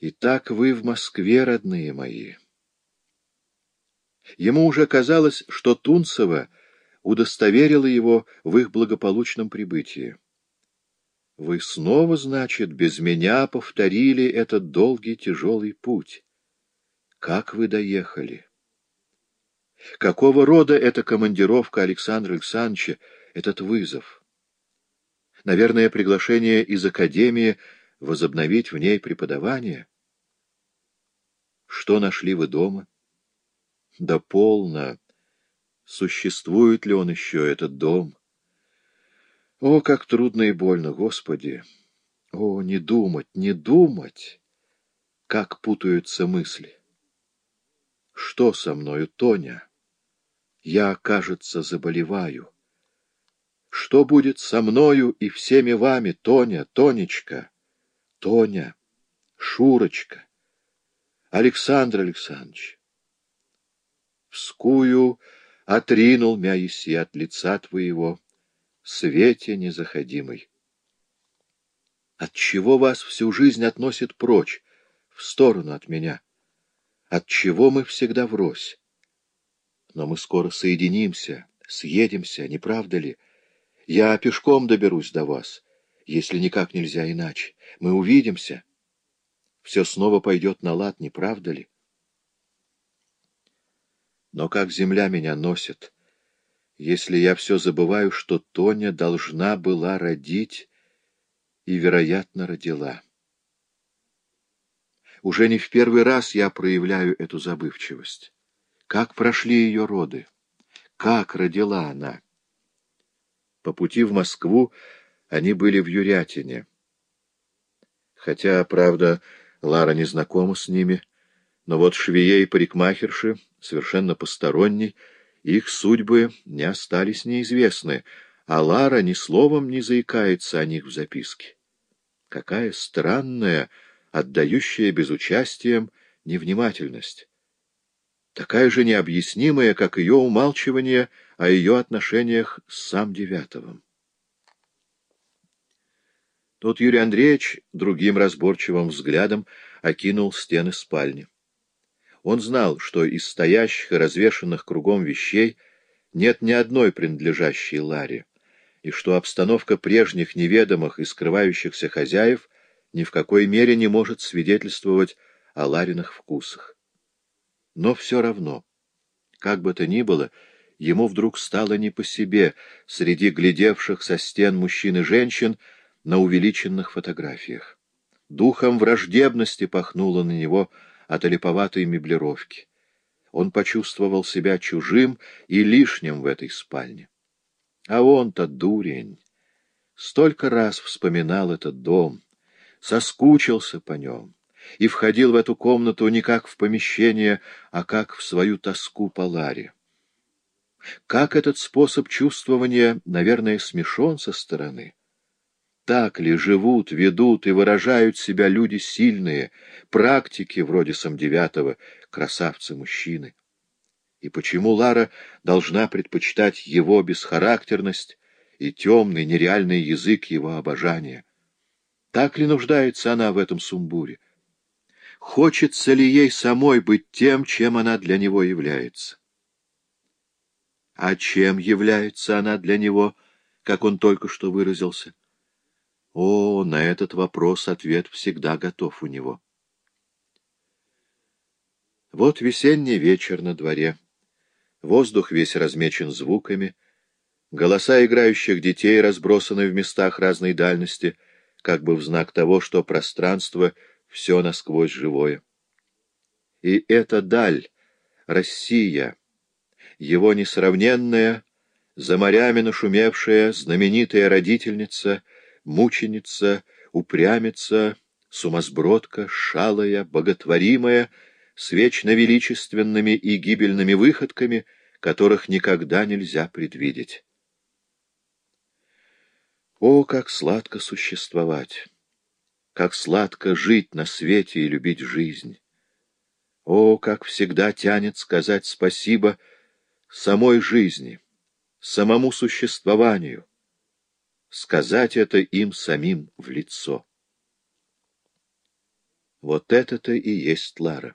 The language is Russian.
Итак, вы в Москве, родные мои. Ему уже казалось, что Тунцева удостоверила его в их благополучном прибытии. Вы снова, значит, без меня повторили этот долгий тяжелый путь. Как вы доехали? Какого рода эта командировка Александра Александровича, этот вызов? Наверное, приглашение из Академии возобновить в ней преподавание? Что нашли вы дома? Да полно. Существует ли он еще, этот дом? О, как трудно и больно, Господи! О, не думать, не думать! Как путаются мысли! Что со мною, Тоня? Я, кажется, заболеваю. Что будет со мною и всеми вами, Тоня, Тонечка, Тоня, Шурочка, Александр Александрович? Вскую отринул мя еси от лица твоего, свете незаходимый. Отчего вас всю жизнь относит прочь, в сторону от меня? Отчего мы всегда врозь? Но мы скоро соединимся, съедемся, не правда ли? Я пешком доберусь до вас, если никак нельзя иначе. Мы увидимся. Все снова пойдет на лад, не правда ли? Но как земля меня носит, если я все забываю, что Тоня должна была родить и, вероятно, родила. Уже не в первый раз я проявляю эту забывчивость. Как прошли ее роды? Как родила она? По пути в Москву они были в Юрятине. Хотя, правда, Лара не знакома с ними, но вот швее и парикмахерши, совершенно посторонний, их судьбы не остались неизвестны, а Лара ни словом не заикается о них в записке. Какая странная, отдающая безучастием невнимательность. Такая же необъяснимая, как ее умалчивание о ее отношениях с сам Девятовым. Тут Юрий Андреевич другим разборчивым взглядом окинул стены спальни. Он знал, что из стоящих и развешанных кругом вещей нет ни одной принадлежащей Ларе, и что обстановка прежних неведомых и скрывающихся хозяев ни в какой мере не может свидетельствовать о Лариных вкусах. Но все равно, как бы то ни было, ему вдруг стало не по себе среди глядевших со стен мужчин и женщин на увеличенных фотографиях. Духом враждебности пахнуло на него от олиповатой меблировки. Он почувствовал себя чужим и лишним в этой спальне. А он-то дурень. Столько раз вспоминал этот дом, соскучился по нем и входил в эту комнату не как в помещение, а как в свою тоску по Ларе. Как этот способ чувствования, наверное, смешон со стороны. Так ли живут, ведут и выражают себя люди сильные, практики вроде Самдевятого, красавцы-мужчины? И почему Лара должна предпочитать его бесхарактерность и темный, нереальный язык его обожания? Так ли нуждается она в этом сумбуре? Хочется ли ей самой быть тем, чем она для него является? А чем является она для него, как он только что выразился? О, на этот вопрос ответ всегда готов у него. Вот весенний вечер на дворе. Воздух весь размечен звуками. Голоса играющих детей разбросаны в местах разной дальности, как бы в знак того, что пространство все насквозь живое. И эта даль, Россия, его несравненная, за морями нашумевшая, знаменитая родительница — мученица, упрямица, сумасбродка, шалая, боготворимая, с вечно величественными и гибельными выходками, которых никогда нельзя предвидеть. О, как сладко существовать! Как сладко жить на свете и любить жизнь! О, как всегда тянет сказать спасибо самой жизни, самому существованию, сказать это им самим в лицо. Вот это-то и есть Лара.